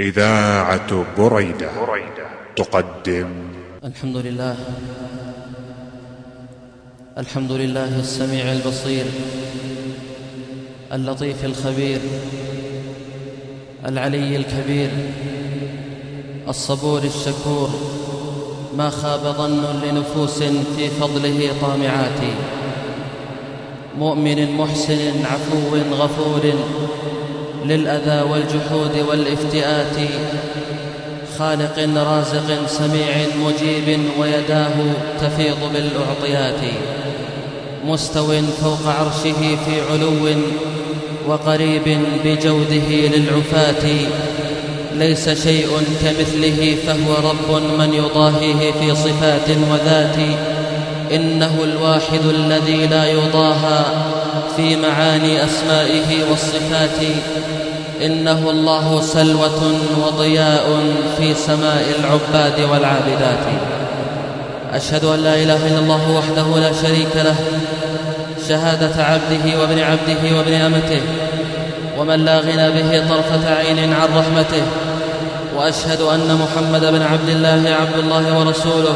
إذاعة بريدة تقدم. الحمد لله. الحمد لله السميع البصير. اللطيف الخبير. العلي الكبير. الصبور الشكور. ما خاب ظن لنفوس في فضله طامعات مؤمن محسن عفو غفور للأذى والجحود والإفتئات خالق رازق سميع مجيب ويداه تفيض بالأعطيات مستو فوق عرشه في علو وقريب بجوده للعفاة ليس شيء كمثله فهو رب من يضاهيه في صفات وذات إنه الواحد الذي لا يضاهى في معاني أسمائه والصفات. إنه الله سلوة وضياء في سماء العباد والعابدات. أشهد أن لا إله إلا الله وحده لا شريك له. شهادة عبده وابن عبده وابن أمته. ومن لا غنى به طرفة عين عن رحمته. وأشهد أن محمد بن عبد الله عبد الله ورسوله.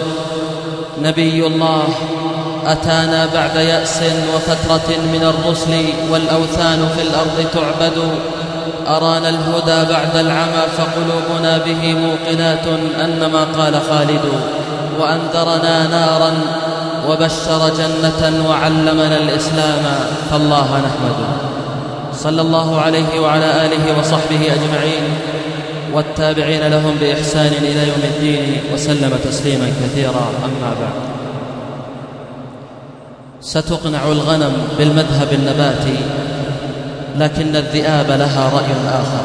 نبي الله. أتانا بعد يأس وفترة من الرسل والأوثان في الأرض تعبد. أرانا الهدى بعد العمى فقلوبنا به موقنات أن ما قال خالد. وأنذرنا نارا وبشر جنة وعلمنا الإسلام. فالله نحمده. صلى الله عليه وعلى آله وصحبه أجمعين. والتابعين لهم بإحسان إلى يوم الدين. وسلم تسليما كثيرا. أما بعد. ستقنع الغنم بالمذهب النباتي لكن الذئاب لها رأي آخر.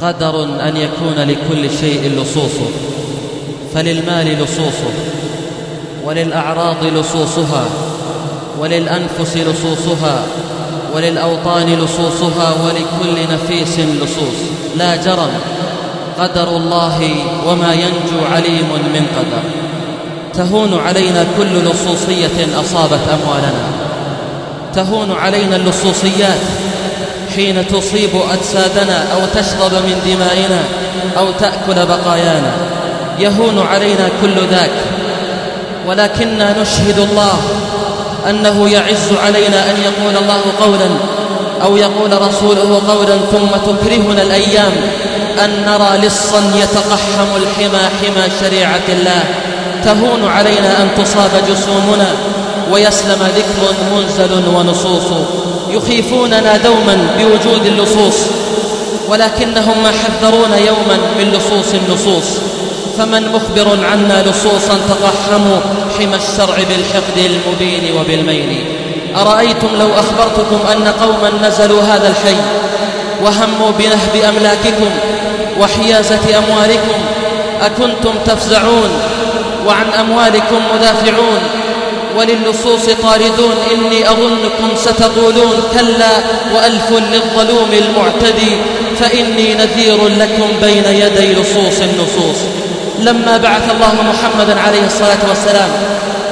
قدر أن يكون لكل شيء لصوصه فللمال لصوصه وللأعراض لصوصها وللأنفس لصوصها وللأوطان لصوصها ولكل نفيس لصوص. لا جرم قدر الله وما ينجو عليم من قدر. تهون علينا كل لصوصية أصابت أموالنا. تهون علينا اللصوصيات حين تصيب أجسادنا أو تشرب من دمائنا أو تأكل بقايانا. يهون علينا كل ذاك. ولكننا نشهد الله أنه يعز علينا أن يقول الله قولا أو يقول رسوله قولا ثم تكرهنا الأيام أن نرى لصا يتقحم الحمى حمى شريعة الله. تهون علينا أن تصاب جسومنا ويسلم ذكر منزل ونصوص يخيفوننا دوما بوجود اللصوص ولكنهم ما حذرونا يوما من لصوص النصوص فمن مخبر عنا لصوصا تقحموا حمى الشرع بالحقد المبين وبالميل أرأيتم لو أخبرتكم أن قوما نزلوا هذا الحي وهموا بنهب أملاككم وحيازة أموالكم أكنتم تفزعون وعن أموالكم مدافعون وللصوص طاردون إني أظنكم ستقولون كلا وألف للظلوم المعتدي فإني نذير لكم بين يدي لصوص النصوص. لما بعث الله محمدا عليه الصلاة والسلام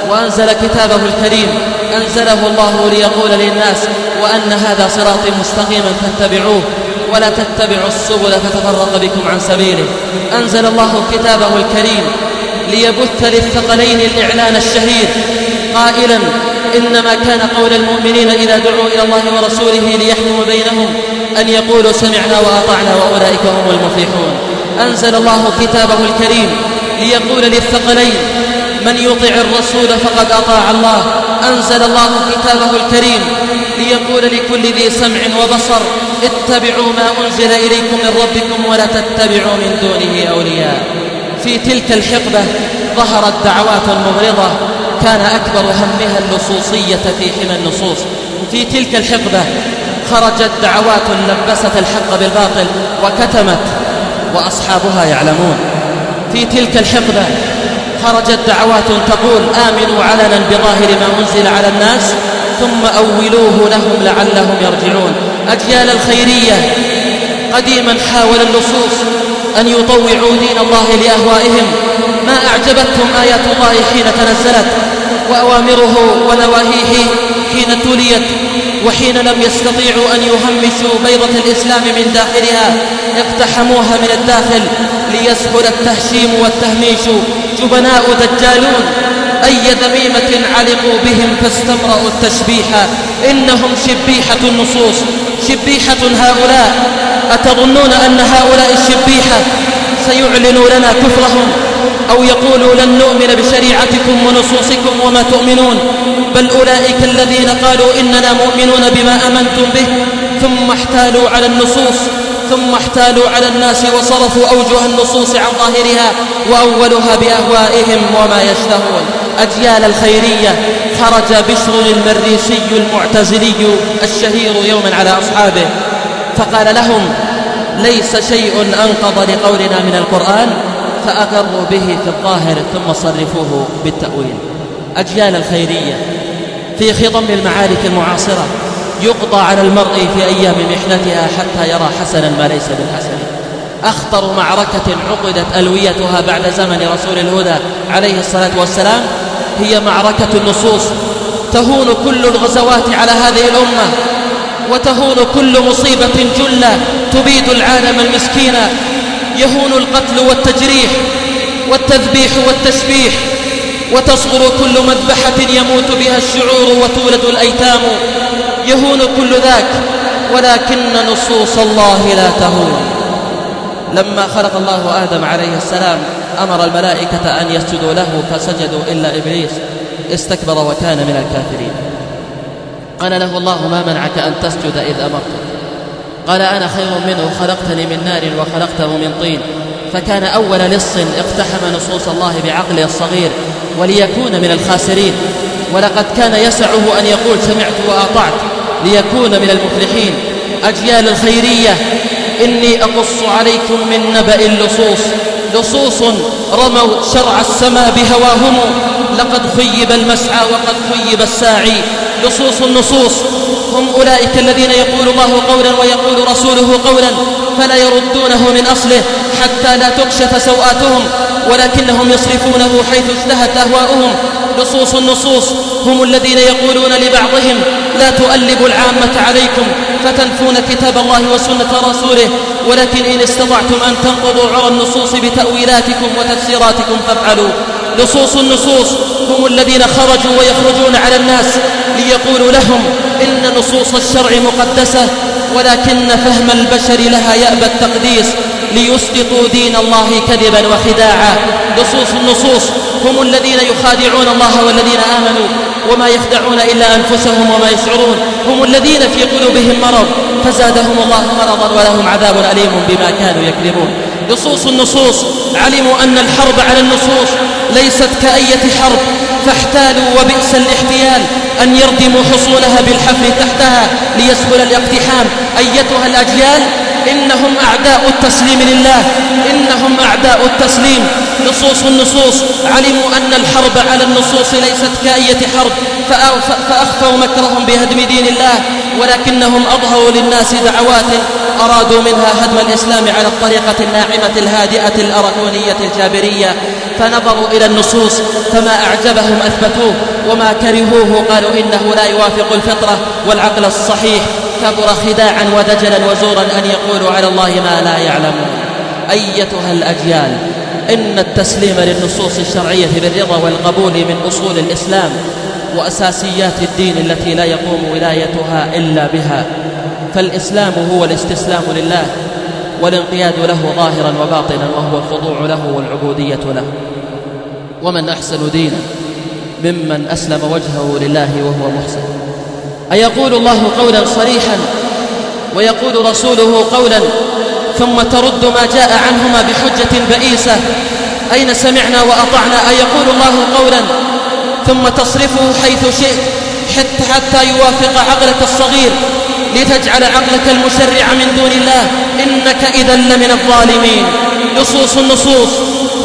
وأنزل كتابه الكريم أنزله الله ليقول للناس وأن هذا صراطي مستقيما فاتبعوه ولا تتبعوا السبل فتفرق بكم عن سبيله. أنزل الله كتابه الكريم ليبث للثقلين الإعلان الشهير. قائلا إنما كان قول المؤمنين إذا دعوا إلى الله ورسوله ليحكم بينهم أن يقولوا سمعنا وأطعنا وأولئك هم المفلحون. أنزل الله كتابه الكريم ليقول للثقلين من يطع الرسول فقد أطاع الله. أنزل الله كتابه الكريم ليقول لكل ذي سمع وبصر اتبعوا ما أنزل إليكم من ربكم ولا تتبعوا من دونه أولياء. في تلك الحقبة ظهرت دعوات مغرضة كان أكبر همها اللصوصية في حمى النصوص. في تلك الحقبة خرجت دعوات لبست الحق بالباطل وكتمت وأصحابها يعلمون. في تلك الحقبة خرجت دعوات تقول آمنوا علنا بظاهر ما أنزل على الناس ثم أولوه لهم لعلهم يرجعون. أجيال الخيرية قديما حاول اللصوص أن يطوعوا دين الله لأهوائهم. ما أعجبتهم آيات الله حين تنزلت وأوامره ونواهيه حين تليت وحين لم يستطيعوا أن يهمشوا بيضة الإسلام من داخلها اقتحموها من الداخل ليسهل التهشيم والتهميش. جبناء دجالون أي ذميمة علقوا بهم فاستمرأوا التشبيح. إنهم شبيحة النصوص شبيحة هؤلاء. أتظنون أن هؤلاء الشبيحة سيعلنوا لنا كفرهم أو يقولوا لن نؤمن بشريعتكم ونصوصكم وما تؤمنون بل أولئك الذين قالوا إننا مؤمنون بما أمنتم به ثم احتالوا على النصوص ثم احتالوا على الناس وصرفوا أوجه النصوص عن ظاهرها وأولها بأهوائهم وما يشتهون. أجيال الخيرية خرج بشر المريسي المعتزلي الشهير يوما على أصحابه. فقال لهم ليس شيء أنقض لقولنا من القرآن فأقروا به في الظاهر ثم صرفوه بالتأويل. أجيال الخيرية في خضم المعارك المعاصرة يقضى على المرء في أيام محنتها حتى يرى حسنا ما ليس بالحسن. أخطر معركة عقدت ألويتها بعد زمن رسول الهدى عليه الصلاة والسلام هي معركة النصوص. تهون كل الغزوات على هذه الأمة. وتهون كل مصيبة جلة تبيد العالم المسكين. يهون القتل والتجريح والتذبيح والتسبيح وتصغر كل مذبحة يموت بها الشعور وتولد الأيتام. يهون كل ذاك ولكن نصوص الله لا تهون. لما خلق الله آدم عليه السلام أمر الملائكة أن يسجدوا له فسجدوا إلا إبليس. استكبر وكان من الكافرين. قال له الله ما منعك أن تسجد إذ أمرتك قال أنا خير منه خلقتني من نار وخلقته من طين. فكان أول لص اقتحم نصوص الله بعقله الصغير وليكون من الخاسرين. ولقد كان يسعه أن يقول سمعت وأطعت ليكون من المفلحين. أجيال الخيرية إني أقص عليكم من نبأ اللصوص. لصوص رموا شرع السماء بهواهم. لقد خيب المسعى وقد خيب الساعي. لصوص النصوص. هم أولئك الذين يقول الله قولا ويقول رسوله قولا فلا يردونه من أصله حتى لا تكشف سوآتهم ولكنهم يصرفونه حيث اشتهت أهواؤهم. لصوص النصوص هم الذين يقولون لبعضهم لا تؤلب العامة عليكم فتنفون كتاب الله وسنة رسوله ولكن إن استطعتم أن تنقضوا عرى النصوص بتأويلاتكم وتفسيراتكم فافعلوا. لصوص النصوص هم الذين خرجوا ويخرجون على الناس ليقولوا لهم إن نصوص الشرع مقدسة ولكن فهم البشر لها يأبى التقديس ليسقطوا دين الله كذبا وخداعا. لصوص النصوص هم الذين يخادعون الله والذين آمنوا وما يخدعون إلا أنفسهم وما يشعرون. هم الذين في قلوبهم مرض فزادهم الله مرضا ولهم عذاب أليم بما كانوا يكذبون. لصوص النصوص. علموا أن الحرب على النصوص ليست كأية حرب فاحتالوا وبئس الاحتيال أن يردموا حصونها بالحفر تحتها ليسهل الاقتحام. أيتها الأجيال؟ إنهم أعداء التسليم لله إنهم أعداء التسليم. نصوص النصوص. علموا أن الحرب على النصوص ليست كأية حرب فأخفوا مكرهم بهدم دين الله. ولكنهم أظهروا للناس دعوات أرادوا منها هدم الإسلام على الطريقة الناعمة الهادئة الأركونية الجابرية. فنظروا إلى النصوص فما أعجبهم أثبتوه وما كرهوه قالوا إنه لا يوافق الفطرة والعقل الصحيح. كبر خداعا ودجلا وزورا أن يقولوا على الله ما لا يعلمون. أيتها الأجيال إن التسليم للنصوص الشرعية بالرضا والقبول من أصول الإسلام وأساسيات الدين التي لا يقوم ولايتها إلا بها. فالإسلام هو الاستسلام لله والانقياد له ظاهرا وباطنا وهو الخضوع له والعبودية له. ومن أحسن دينا ممن أسلم وجهه لله وهو محسن. أيقول الله قولا صريحا ويقول رسوله قولا ثم ترد ما جاء عنهما بحجة بئيسة. أين سمعنا وأطعنا؟ أيقول الله قولا ثم تصرفه حيث شئت حتى, حتى يوافق عقلك الصغير. لتجعل عقلك المشرع من دون الله. إنك إذا لمن الظالمين. لصوص النصوص.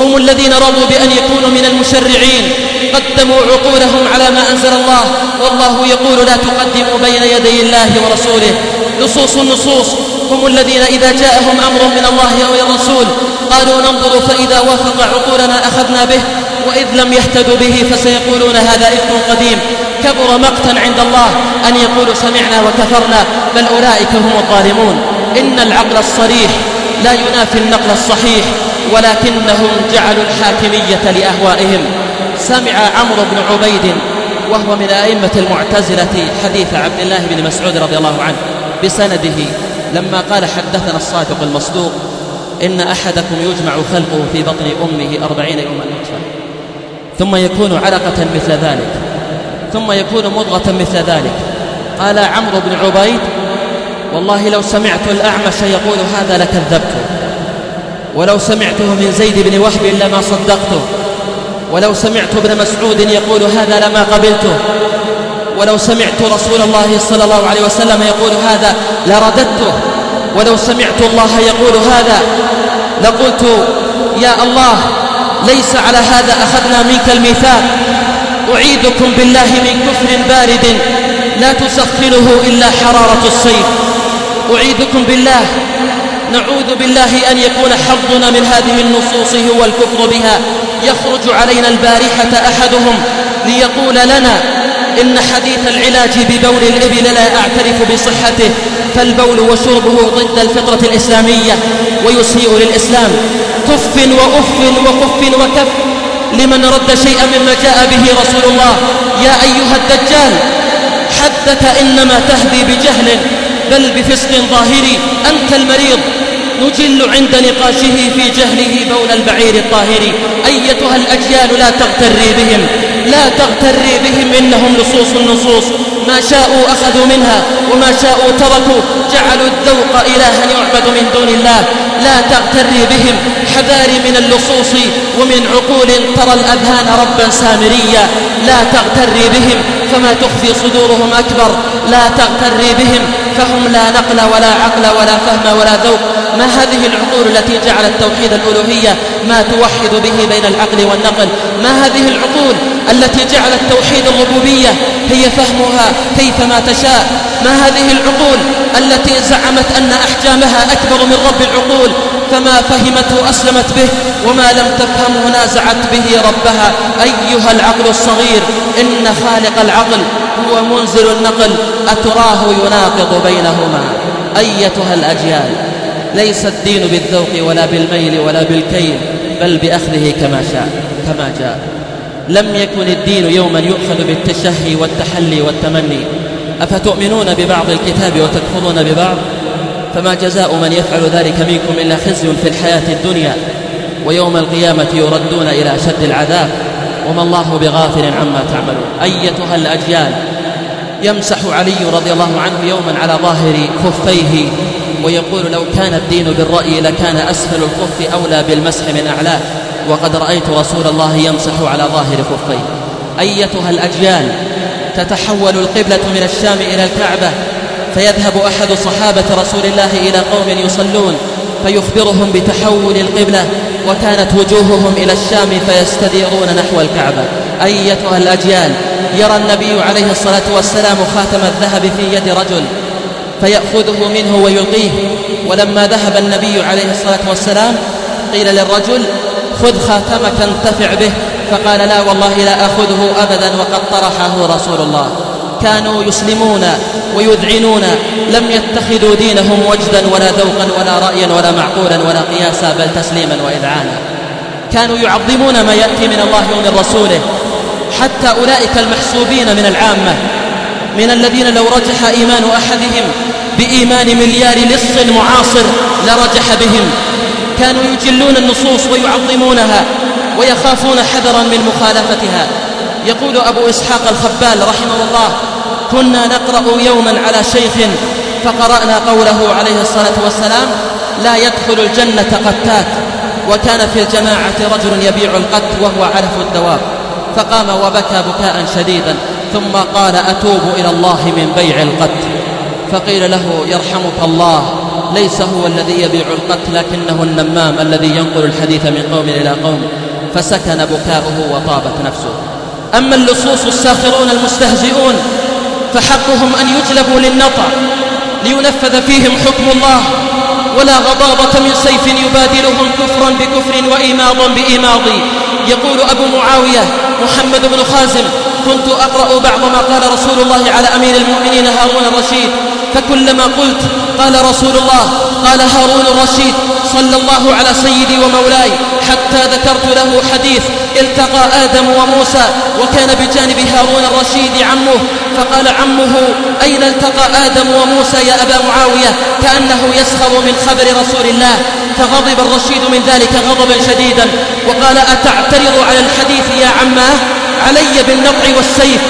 هم الذين رضوا بأن يكونوا من المشرعين. قدموا عقولهم على ما أنزل الله. والله يقول لا تقدموا بين يدي الله ورسوله. لصوص النصوص. هم الذين إذا جاءهم أمر من الله أو الرسول قالوا ننظر فإذا وافق عقولنا أخذنا به. وإذ لم يهتدوا به فسيقولون هذا إفك قديم. كبر مقتا عند الله أن يقولوا سمعنا وكفرنا بل أولئك هم الظالمون. إن العقل الصريح لا ينافي النقل الصحيح ولكنهم جعلوا الحاكمية لأهوائهم. سمع عمرو بن عبيد وهو من أئمة المعتزلة حديث عبد الله بن مسعود رضي الله عنه بسنده لما قال حدثنا الصادق المصدوق إن أحدكم يجمع خلقه في بطن أمه أربعين يوما نطفة ثم يكون علقة مثل ذلك. ثم يكون مضغة مثل ذلك. قال عمرو بن عبيد والله لو سمعت الأعمش يقول هذا لكذبته ولو سمعته من زيد بن وهب لما صدقته ولو سمعت ابن مسعود يقول هذا لما قبلته ولو سمعت رسول الله صلى الله عليه وسلم يقول هذا لرددته ولو سمعت الله يقول هذا لقلت يا الله ليس على هذا أخذنا منك الميثاق. أعيدكم بالله من كفر بارد لا تسخنه إلا حرارة الصيف. أعيدكم بالله. نعوذ بالله أن يكون حظنا من هذه النصوص هو الكفر بها. يخرج علينا البارحة أحدهم ليقول لنا إن حديث العلاج ببول الإبل لا أعترف بصحته فالبول وشربه ضد الفطرة الإسلامية ويسيء للإسلام. كف وأف وقف وكف لمن رد شيئا مما جاء به رسول الله. يا أيها الدجال حدك إنما تهدي بجهل بل بفسق ظاهري أنت المريض. نجل عند نقاشه في جهله بول البعير الطاهر. أيتها الأجيال لا تغتري بهم. لا تغتري بهم إنهم لصوص النصوص. ما شاءوا أخذوا منها وما شاءوا تركوا. جعلوا الذوق إلها يعبد من دون الله. لا تغتري بهم حذاري من اللصوص ومن عقول ترى الأذهان ربا سامريا. لا تغتري بهم فما تخفي صدورهم أكبر. لا تغتري بهم فهم لا نقل ولا عقل ولا فهم ولا ذوق. ما هذه العقول التي جعلت توحيد الألوهية ما توحد به بين العقل والنقل؟ ما هذه العقول التي جعلت توحيد الربوبية؟ هي فهمها كيفما تشاء. ما هذه العقول التي زعمت أن أحجامها أكبر من رب العقول؟ فما فهمته أسلمت به وما لم تفهمه نازعت به ربها. أيها العقل الصغير إن خالق العقل هو منزل النقل أتراه يناقض بينهما. أيتها الأجيال ليس الدين بالذوق ولا بالميل ولا بالكيل بل بأخذه كما شاء كما جاء. لم يكن الدين يوما يؤخذ بالتشهي والتحلي والتمني. أفتؤمنون ببعض الكتاب وتكفرون ببعض؟ فما جزاء من يفعل ذلك منكم إلا خزي في الحياة الدنيا. ويوم القيامة يردون إلى أشد العذاب. وما الله بغافل عما تعملون. أيتها الأجيال. يمسح علي رضي الله عنه يوما على ظاهر خفيه ويقول لو كان الدين بالرأي لكان أسفل الخف أولى بالمسح من أعلاه. وقد رأيت رسول الله يمسح على ظاهر خفيه أيتها الأجيال. تتحول القبلة من الشام إلى الكعبة فيذهب أحد صحابة رسول الله إلى قوم يصلون فيخبرهم بتحول القبلة. وكانت وجوههم إلى الشام فيستديرون نحو الكعبة. أيتها الأجيال يرى النبي عليه الصلاة والسلام خاتم الذهب في يد رجل فيأخذه منه ويلقيه. ولما ذهب النبي عليه الصلاة والسلام قيل للرجل خذ خاتمك انتفع به. فقال لا والله لا أخذه أبدا وقد طرحه رسول الله. كانوا يسلمون ويذعنون لم يتخذوا دينهم وجدا ولا ذوقا ولا رأيا ولا معقولا ولا قياسا بل تسليما وإذعانا. كانوا يعظمون ما يأتي من الله ومن رسوله حتى أولئك المحسوبين من العامة من الذين لو رجح إيمان أحدهم بإيمان مليار لص معاصر لرجح بهم. كانوا يجلون النصوص ويعظمونها ويخافون حذرا من مخالفتها. يقول أبو إسحاق الخبال رحمه الله كنا نقرأ يوما على شيخ فقرأنا قوله عليه الصلاة والسلام لا يدخل الجنة قتات وكان في الجماعة رجل يبيع القت وهو علف الدواب فقام وبكى بكاء شديدا ثم قال أتوب إلى الله من بيع القت فقيل له يرحمك الله ليس هو الذي يبيع القت لكنه النمام الذي ينقل الحديث من قوم إلى قوم فسكن بكاؤه وطابت نفسه. أما اللصوص الساخرون المستهزئون فحقهم أن يجلبوا للنطع لينفذ فيهم حكم الله. ولا غضاضة من سيف يبادلهم كفرا بكفر وإيماضا بإيماض. يقول أبو معاوية محمد بن خازم كنت أقرأ بعض ما قال رسول الله على أمير المؤمنين هارون الرشيد. فكلما قلت قال رسول الله قال هارون الرشيد صلى الله على سيدي ومولاي حتى ذكرت له حديث التقى آدم وموسى وكان بجانب هارون الرشيد عمه فقال عمه أين التقى آدم وموسى يا أبا معاوية؟ كأنه يسخر من خبر رسول الله فغضب الرشيد من ذلك غضبا شديدا وقال أتعترض على الحديث يا عماه؟ علي بالنطع والسيف.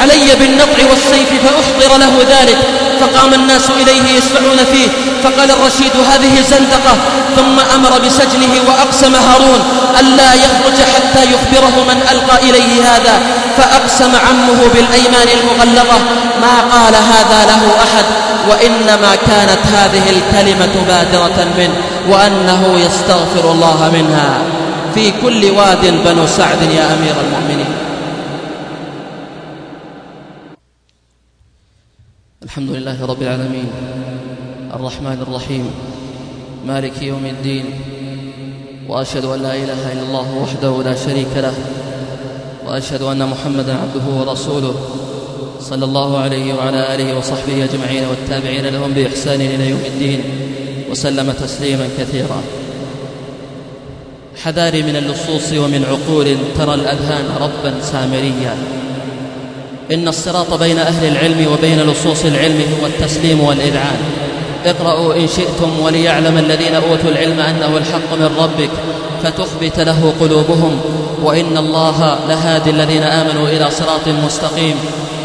علي بالنطع والسيف فأحضر له ذلك. فقام الناس إليه يسمعون فيه. فقال الرشيد هذه زندقة. ثم أمر بسجنه وأقسم هارون ألا يخرج حتى يخبره من ألقى إليه هذا. فأقسم عمه بالأيمان المغلظة ما قال هذا له أحد. وإنما كانت هذه الكلمة بادرة منه. وأنه يستغفر الله منها. في كل واد بنو سعد يا أمير المؤمنين. الحمد لله رب العالمين. الرحمن الرحيم. مالك يوم الدين. وأشهد أن لا إله إلا الله وحده لا شريك له. وأشهد أن محمدا عبده ورسوله. صلى الله عليه وعلى آله وصحبه أجمعين والتابعين لهم بإحسان إلى يوم الدين. وسلم تسليما كثيرا. حذاري من اللصوص ومن عقول ترى الأذهان ربا سامريا. إن الصراط بين أهل العلم وبين لصوص العلم هو التسليم والإذعان. اقرأوا إن شئتم وليعلم الذين أوتوا العلم أنه الحق من ربك فتخبت له قلوبهم وإن الله لهادي الذين آمنوا إلى صراط مستقيم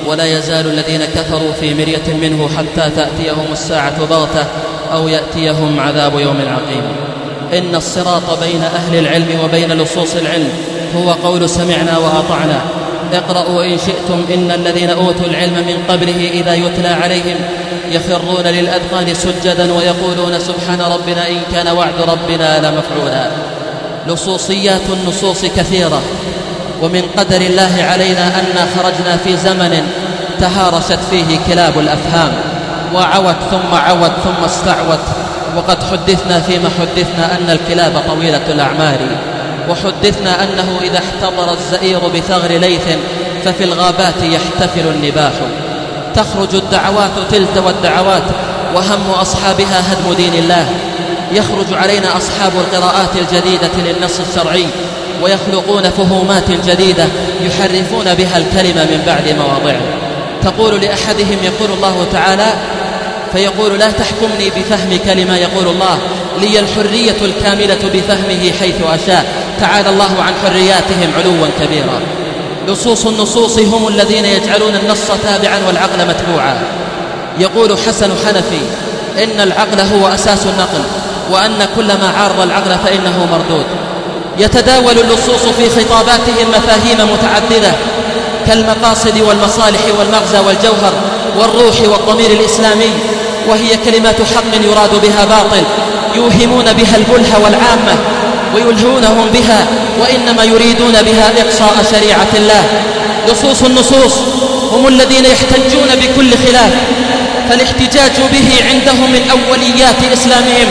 ولا يزال الذين كفروا في مرية منه حتى تأتيهم الساعة بغتة أو يأتيهم عذاب يوم عقيم. إن الصراط بين أهل العلم وبين لصوص العلم هو قول سمعنا وأطعنا اقرأوا إن شئتم إن الذين أوتوا العلم من قبله إذا يتلى عليهم يخرون للأذقان سجدا ويقولون سبحان ربنا إن كان وعد ربنا لمفعولا. لصوصيات النصوص كثيرة ومن قدر الله علينا أن خرجنا في زمن تهارشت فيه كلاب الأفهام وعوت ثم عوت ثم استعوت وقد حدثنا فيما حدثنا أن الكلاب طويلة الأعمار. وحدثنا أنه إذا احتضر الزئير بثغر ليث ففي الغابات يحتفل النباح. تخرج الدعوات تلت والدعوات وهم أصحابها هدم دين الله. يخرج علينا أصحاب القراءات الجديدة للنص الشرعي ويخلقون فهومات جديدة يحرفون بها الكلمة من بعد مواضعه. تقول لأحدهم يقول الله تعالى فيقول لا تحكمني بفهم كلمة يقول الله لي الحرية الكاملة بفهمه حيث أشاء. تعالى الله عن حرياتهم علوا كبيرا. لصوص النصوص هم الذين يجعلون النص تابعا والعقل متبوعا. يقول حسن حنفي إن العقل هو أساس النقل وأن كل ما عارض العقل فإنه مردود. يتداول اللصوص في خطاباتهم مفاهيم متعددة كالمقاصد والمصالح والمغزى والجوهر والروح والضمير الإسلامي وهي كلمات حق يراد بها باطل يوهمون بها البله والعامة. ويلهونهم بها وإنما يريدون بها إقصاء شريعة الله. لصوص النصوص هم الذين يحتجون بكل خلاف. فالاحتجاج به عندهم من أوليات إسلامهم.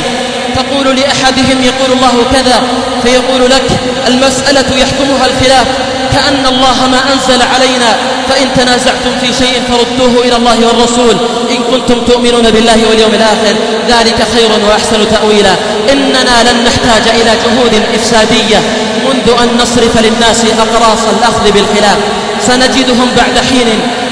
تقول لأحدهم يقول الله كذا فيقول لك المسألة يحكمها الخلاف. كأن الله ما أنزل علينا. فإن تنازعتم في شيء فردوه إلى الله والرسول. إن كنتم تؤمنون بالله واليوم الآخر ذلك خير وأحسن تأويلا. إننا لن نحتاج إلى جهود إفسادية. منذ أن نصرف للناس أقراص الأخذ بالخلاف. سنجدهم بعد حين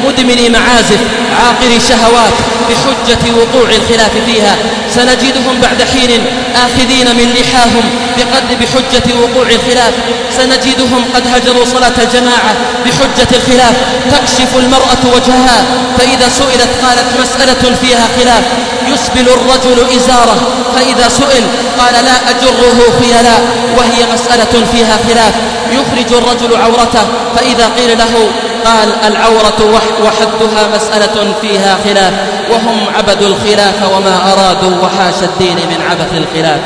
مدمني معازف عاقري شهوات بحجة وقوع الخلاف فيها. سنجدهم بعد حين آخذين من لحاهم بقد بحجة وقوع الخلاف. سنجدهم قد هجروا صلاة الجماعة بحجة الخلاف. تكشف المرأة وجهها فإذا سئلت قالت مسألة فيها خلاف. يسبل الرجل إزاره فإذا سئل قال لا أجره خيلا وهي مسألة فيها خلاف. يخرج الرجل عورته فإذا قيل له قال العورة وحدها مسألة فيها خلاف وهم عبدوا الخلاف وما أرادوا وحاش الدين من عبث الخلاف.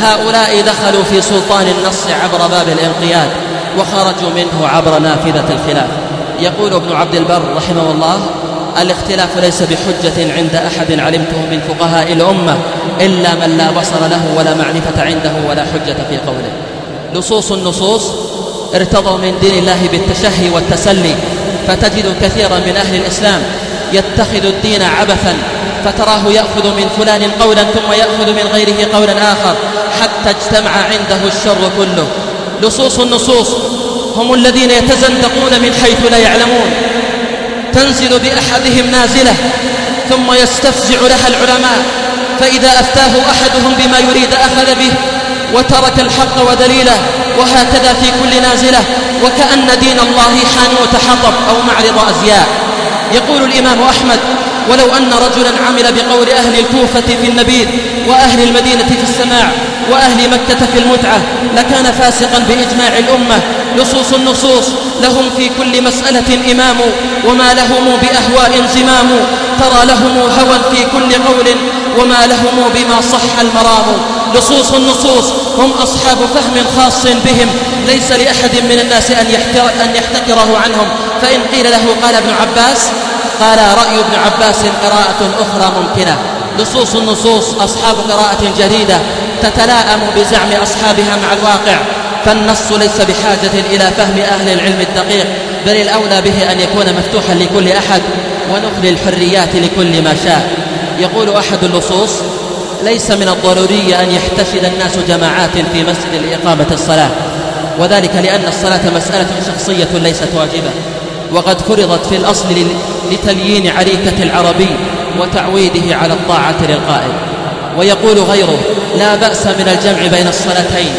هؤلاء دخلوا في سلطان النص عبر باب الانقياد وخرجوا منه عبر نافذة الخلاف. يقول ابن عبد البر رحمه الله الاختلاف ليس بحجة عند أحد علمته من فقهاء الأمة إلا من لا بصر له ولا معرفة عنده ولا حجة في قوله. لصوص النصوص ارتضوا من دين الله بالتشهي والتسلي فتجد كثيرا من أهل الإسلام يتخذ الدين عبثا فتراه يأخذ من فلان قولا ثم يأخذ من غيره قولا آخر حتى اجتمع عنده الشر كله. لصوص النصوص هم الذين يتزندقون من حيث لا يعلمون. تنزل بأحدهم نازلة ثم يستفزع لها العلماء فإذا أفتاه أحدهم بما يريد أخذ به وترك الحق ودليله وهكذا في كل نازلة وكأن دين الله حانوت حطب أو معرض أزياء. يقول الإمام أحمد ولو أن رجلا عمل بقول أهل الكوفة في النبيذ وأهل المدينة في السماع وأهل مكة في المتعة لكان فاسقا بإجماع الأمة. لصوص النصوص لهم في كل مسألة إمام وما لهم بأهواء زمام. ترى لهم هوى في كل قول وما لهم بما صح المرام. لصوص النصوص هم أصحاب فهم خاص بهم. ليس لأحد من الناس أن, يحتر أن يحتكره عنهم. فإن قيل له قال ابن عباس قال رأي ابن عباس قراءة أخرى ممكنة. لصوص النصوص أصحاب قراءة جديدة تتلاءم بزعم أصحابها مع الواقع. فالنص ليس بحاجة إلى فهم أهل العلم الدقيق بل الأولى به أن يكون مفتوحا لكل أحد ونخلي الحريات لكل ما شاء. يقول أحد اللصوص ليس من الضروري أن يحتشد الناس جماعات في مسجد لإقامة الصلاة وذلك لأن الصلاة مسألة شخصية ليست واجبة وقد فرضت في الأصل لتليين عريكة العربي وتعويده على الطاعة للقائل. ويقول غيره لا بأس من الجمع بين الصلاتين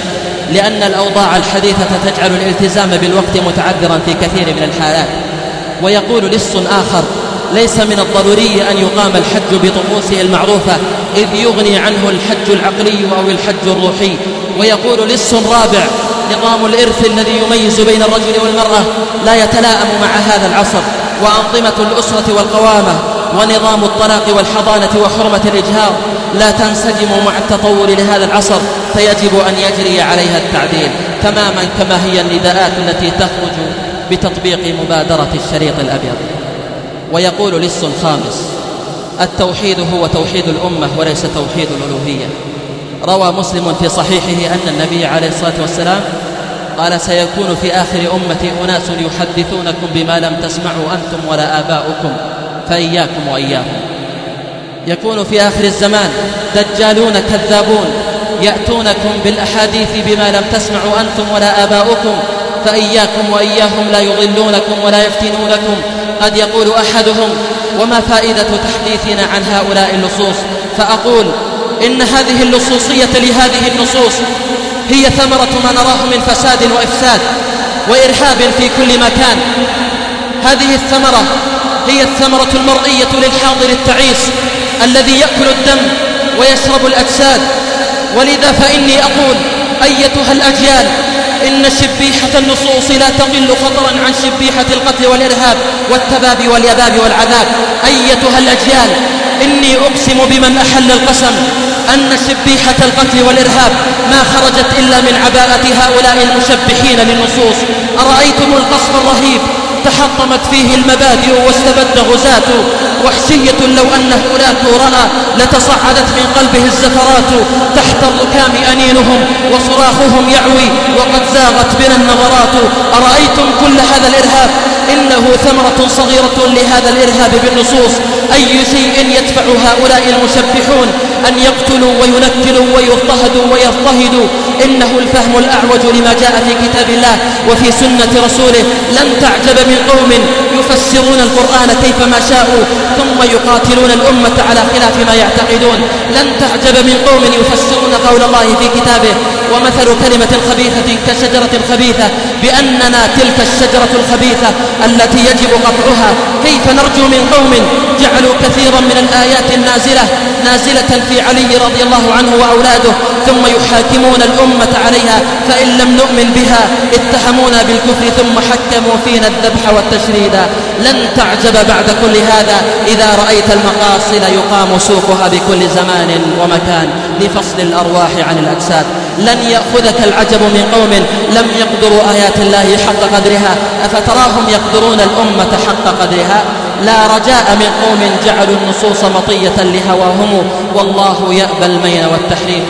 لأن الأوضاع الحديثة تجعل الالتزام بالوقت متعذرا في كثير من الحالات. ويقول لص آخر ليس من الضروري أن يقام الحج بطقوسه المعروفة إذ يغني عنه الحج العقلي أو الحج الروحي ويقول لص رابع نظام الإرث الذي يميز بين الرجل والمرأة لا يتلائم مع هذا العصر وأنظمة الأسرة والقوامة ونظام الطلاق والحضانة وحرمة الإجهاض لا تنسجم مع التطور لهذا العصر فيجب أن يجري عليها التعديل تماما كما هي النداءات التي تخرج بتطبيق مبادرة الشريط الأبيض. ويقول لص خامس التوحيد هو توحيد الأمة وليس توحيد الألوهية. روى مسلم في صحيحه أن النبي عليه الصلاة والسلام قال سيكون في آخر أمتي أناس يحدثونكم بما لم تسمعوا أنتم ولا آباؤكم فإياكم وإياهم. يكون في آخر الزمان دجالون كذابون يأتونكم بالأحاديث بما لم تسمعوا أنتم ولا آباؤكم فإياكم وإياهم لا يضلونكم ولا يفتنونكم. قد يقول أحدهم وما فائدة تحديثنا عن هؤلاء اللصوص؟ فأقول إن هذه اللصوصية لهذه النصوص هي ثمرة ما نراه من فساد وإفساد وإرهاب في كل مكان. هذه الثمرة هي الثمرة المرئية للحاضر التعيس الذي يأكل الدم ويشرب الأجساد. ولذا فإني أقول أيتها الأجيال إن شبيحة النصوص لا تقل خطرا عن شبيحة القتل والإرهاب والتباب واليباب والعذاب. أيتها الأجيال إني أقسم بمن أحل القسم أن شبيحة القتل والإرهاب ما خرجت إلا من عباءة هؤلاء المشبحين للنصوص. أرأيتم القصف الرهيب تحطمت فيه المبادئ واستبد غزاة؟ وحشية لو أن هناك رأى لتصعدت من قلبه الزفرات تحت الركام أنينهم وصراخهم يعوي وقد زاغت بنا النظرات. أرأيتم كل هذا الإرهاب؟ إنه ثمرة صغيرة لهذا الإرهاب بالنصوص. أي شيء يدفع هؤلاء المشبحون أن يقتلوا وينكلوا ويضطهدوا ويضطهدوا؟ إنه الفهم الأعوج لما جاء في كتاب الله وفي سنة رسوله. لن تعجب من قوم يفسرون القرآن كيفما شاءوا ثم يقاتلون الأمة على خلاف ما يعتقدون. لن تعجب من قوم يفسرون قول الله في كتابه. ومثل كلمة خبيثة كشجرة خبيثة بأننا تلك الشجرة الخبيثة التي يجب قطعها. كيف نرجو من قوم جعلوا كثيرا من الآيات النازلة نازلة في علي رضي الله عنه وأولاده ثم يحاكمون الأمة عليها فإن لم نؤمن بها اتهمونا بالكفر ثم حكموا فينا الذبح والتشريد. لن تعجب بعد كل هذا إذا رأيت المقاصد يقام سوقها بكل زمان ومكان لفصل الأرواح عن الأجساد. لن يأخذك العجب من قوم لم يقدروا آيات الله حق قدرها أفتراهم يقدرون الأمة حق قدرها؟ لا رجاء من قوم جعلوا النصوص مطية لهواهم والله يأبى المين والتحريف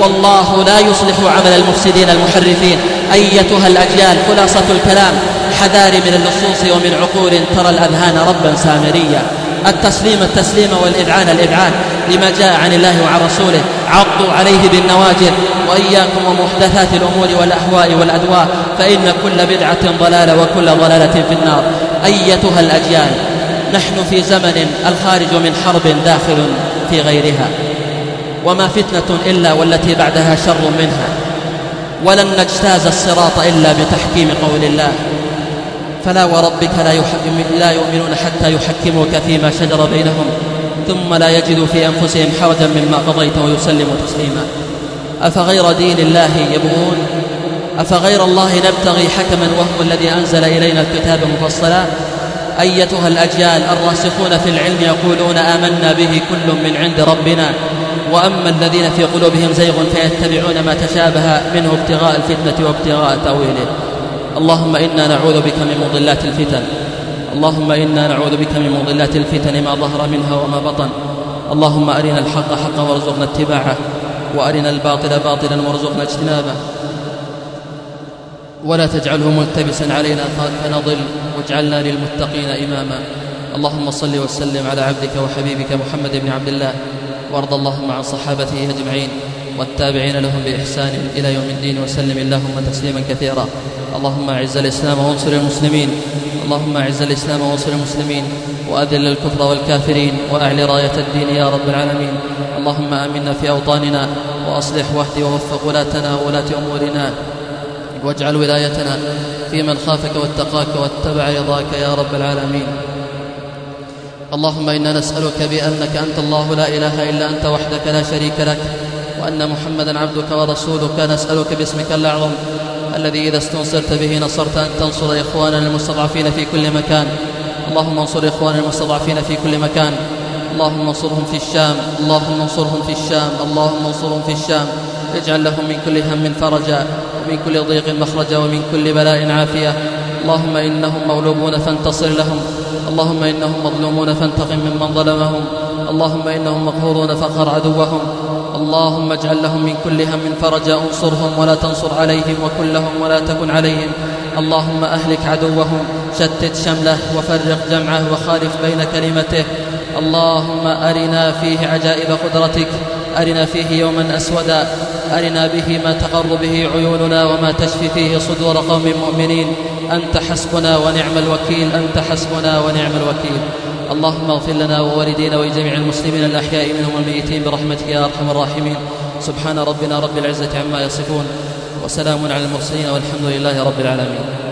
والله لا يصلح عمل المفسدين المحرفين أيتها الأجيال خلاصة الكلام حذاري من اللصوص ومن عقول ترى الأذهان ربا سامريا التسليم التسليم والإذعان الإذعان لما جاء عن الله وعن رسوله عضوا عليه بالنواجذ وإياكم ومحدثات الأمور والأهواء والأدواء فإن كل بدعة ضلالة وكل ضلالة في النار أيتها الأجيال نحن في زمن الخارج من حرب داخل في غيرها. وما فتنة إلا والتي بعدها شر منها. ولن نجتاز الصراط إلا بتحكيم قول الله. فلا وربك لا, لا يؤمنون حتى يحكموك فيما شجر بينهم. ثم لا يجدوا في أنفسهم حرجا مما قضيت ويسلموا تسليما. أفغير دين الله يبغون؟ أفغير الله نبتغي حكما وهو الذي أنزل إلينا الكتاب مفصلا؟ أيتها الأجيال الراسخون في العلم يقولون آمنا به كل من عند ربنا. وأما الذين في قلوبهم زيغ فيتبعون ما تشابه منه ابتغاء الفتنة وابتغاء تأويله. اللهم إنا نعوذ بك من مضلات الفتن. اللهم إنا نعوذ بك من مضلات الفتن ما ظهر منها وما بطن. اللهم أرنا الحق حقا وارزقنا اتباعه وأرنا الباطل باطلا وارزقنا اجتنابه. ولا تجعله ملتبسا علينا فنضل واجعلنا للمتقين إماما. اللهم صل وسلم على عبدك وحبيبك محمد بن عبد الله وارض اللهم عن صحابته أجمعين والتابعين لهم بإحسان إلى يوم الدين وسلم اللهم تسليما كثيرا. اللهم أعز الإسلام وانصر المسلمين اللهم أعز الإسلام وانصر المسلمين وأذل الكفر والكافرين وأعل راية الدين يا رب العالمين. اللهم آمنا في أوطاننا وأصلح واهد ووفق ولاتنا وولاة أمورنا. واجعل ولايتنا في من خافك واتقاك واتبع رضاك يا رب العالمين. اللهم إنا نسألك بأنك أنت الله لا إله إلا أنت وحدك لا شريك لك وأن محمدا عبدك ورسولك. نسألك باسمك الأعظم الذي إذا استنصرت به نصرت أن تنصر اخواننا المستضعفين في كل مكان. اللهم انصر اخواننا المستضعفين في كل مكان. اللهم انصرهم في الشام. اللهم انصرهم في الشام. اللهم انصرهم في الشام. اجعل لهم من كل هم فرجا. ومن كل ضيق مخرجا ومن كل بلاء عافية. اللهم إنهم مغلوبون فانتصر لهم. اللهم إنهم مظلومون فانتقم ممن ظلمهم. اللهم إنهم مقهورون فاقهر عدوهم. اللهم اجعل لهم من كل هم فرجا انصرهم ولا تنصر عليهم وكن لهم ولا تكن عليهم. اللهم أهلك عدوهم. شتت شمله وفرق جمعه وخالف بين كلمته. اللهم أرنا فيه عجائب قدرتك. أرنا فيه يوما أسودا. أرنا به ما تقر به عيوننا وما تشفي فيه صدور قوم مؤمنين. أنت حسبنا ونعم الوكيل. أنت حسبنا ونعم الوكيل. اللهم اغفر لنا ووالدينا ولجميع المسلمين الأحياء منهم والميتين برحمتك يا أرحم الراحمين. سبحان ربنا رب العزة عما يصفون. وسلام على المرسلين والحمد لله رب العالمين.